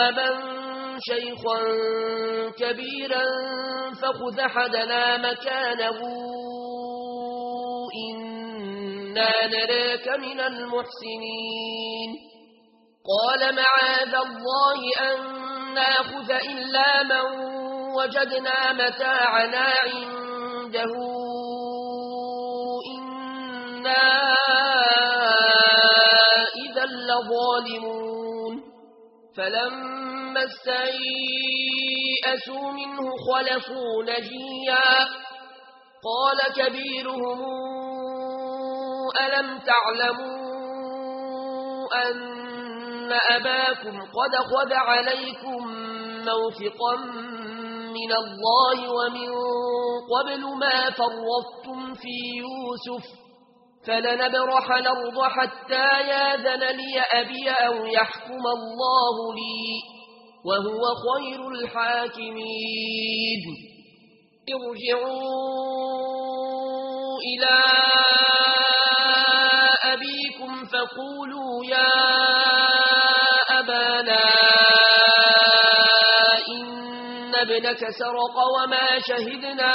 أبا شيخا كبيرا فخذ حدنا مكانه. إنا نراك من المحسنين. قال معاذ الله أن نأخذ إلا من وجدنا متاعنا عنده. إنا إذا لظالمون. فلما اسْتَيْأَسُوا منه خلفوا نجيا. قال كبيرهم ألم تعلموا أن أباكم قد خذ عليكم موفقا من الله ومن قبل ما فرطتم في يوسف؟ فلنبرح الأرض حتى ياذن لي أبي أو يحكم الله لي وهو خير الحاكمين. ارجعوا إلى أبيكم فقولوا يا أبانا إن ابنك سرق وما شهدنا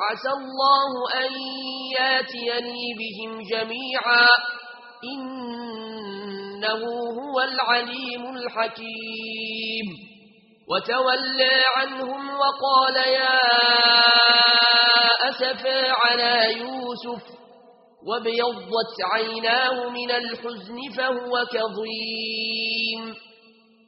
عسى الله أن ياتيني بهم جميعا. إنه هو العليم الحكيم. وتولى عنهم وقال يا أسفى على يوسف. وبيضت عيناه من الحزن فهو كظيم.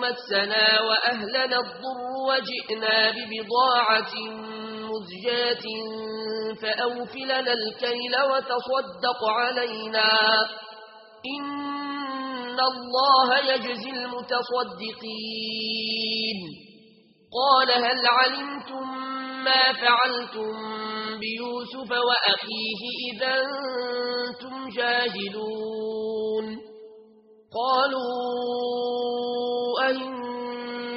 مسنا وأهلنا الضر وجئنا ببضاعة مزجاة فأوفلنا الكيل وتصدق علينا إن الله يجزي المتصدقين قال هل علمتم ما فعلتم بيوسف وأخيه إذا أنتم جاهلون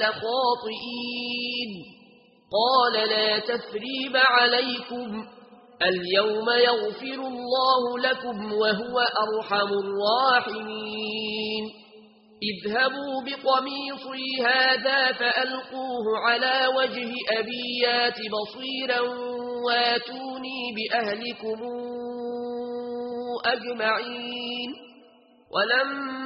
لخاطئين قال لا تثريب عليكم اليوم يغفر الله لكم وهو أرحم الراحمين اذهبوا بقميصي هذا فألقوه على وجه أبيات بصيرا واتوني بأهلكم أجمعين ولما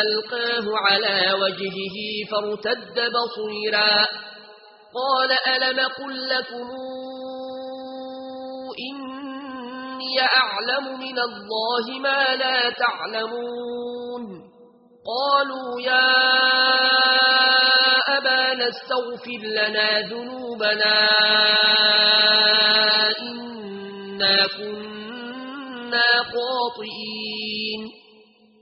فألقاه على وجهه فارتد بصيرا. قال ألم قل لكم إني أعلم من الله ما لا تعلمون. قالوا يا أبانا استغفر لنا ذنوبنا إنا كنا قاطئين.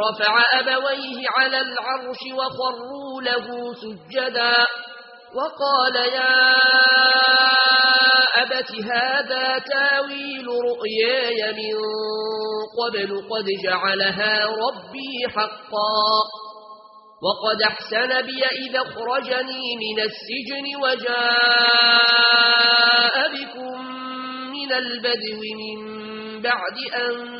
ورفع أبويه على العرش وخروا له سجدا وقال يا أبت هذا تاويل رؤياي من قبل قد جعلها ربي حقا وقد أحسن بي إذا أخرجني من السجن وجاء بكم من البدو من بعد أن